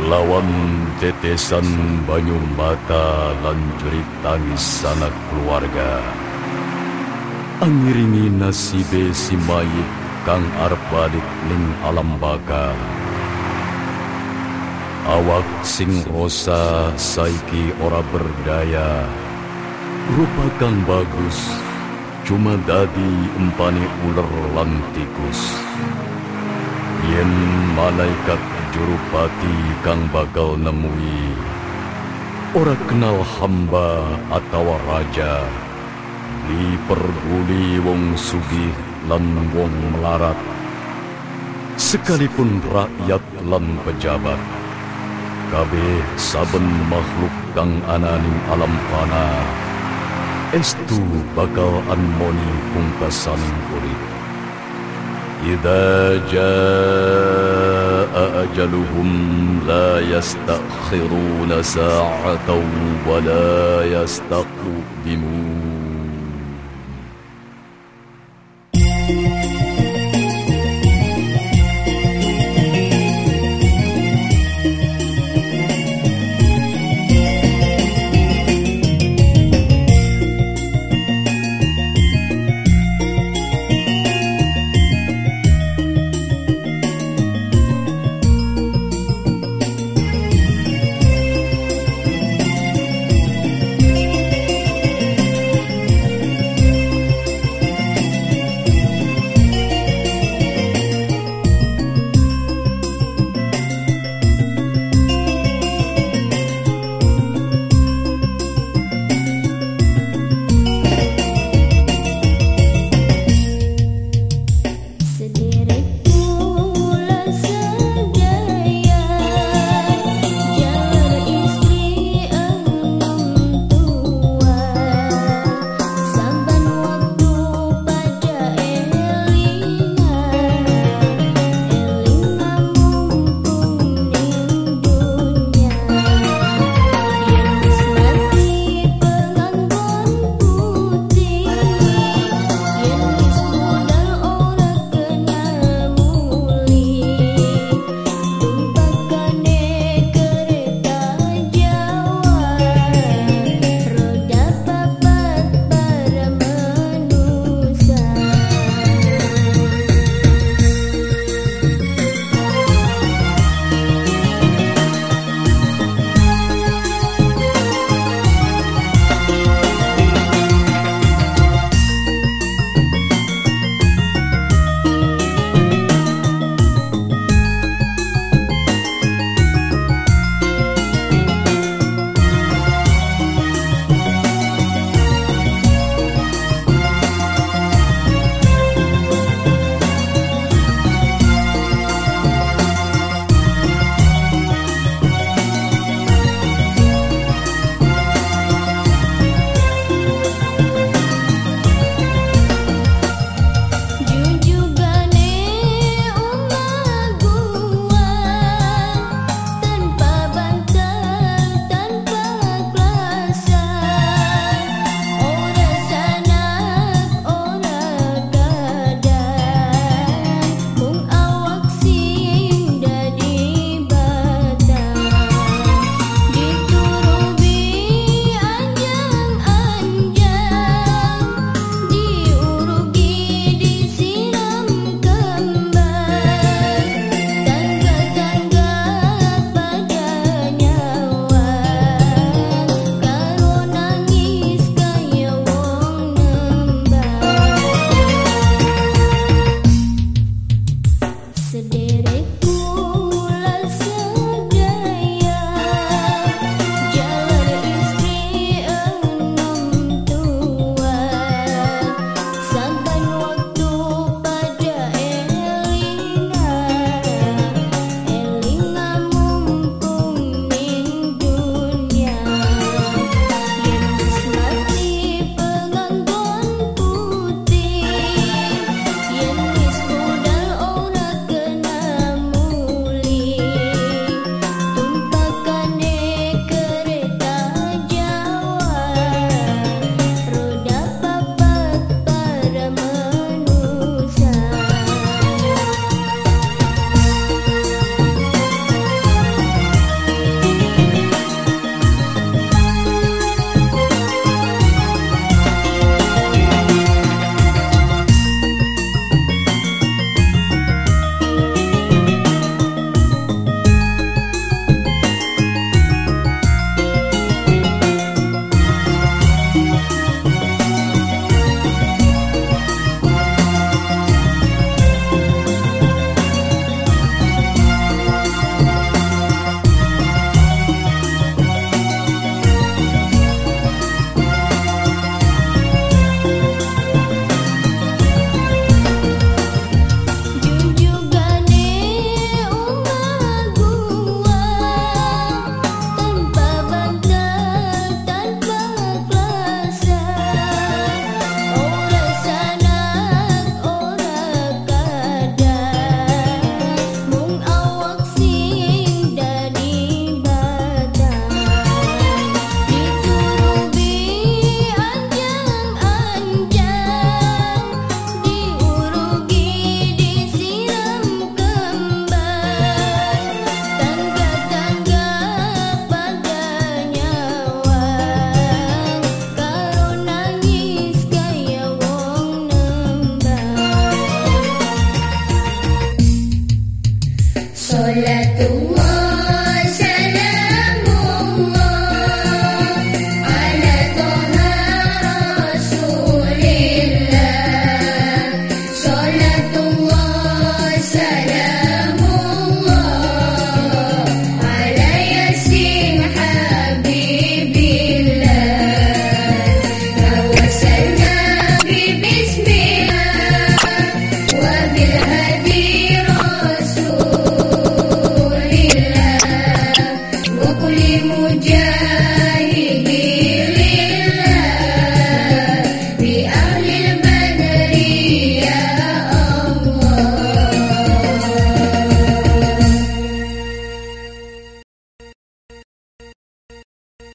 Kelawan tetesan banyu mata lan jerit tangis sanak keluarga. Angiringi nasibe si mayit kang arep balik ning alam baka. Awak sing rosa saiki ora berdaya. Rupa kang bagus cuma dadi empane ular lan tikus. Yen malaikat jurupati kang bakal nemui. Ora kenal hamba atau raja. Di perguli wong sugih lan wong melarat. Sekalipun rakyat lan pejabat. Kabeh saben makhluk kang ananing alam fana. Estu bakal anmoni pungkasan kulit Ida jaa أجلهم لا يستأخرون ساعة ولا يستقدمون.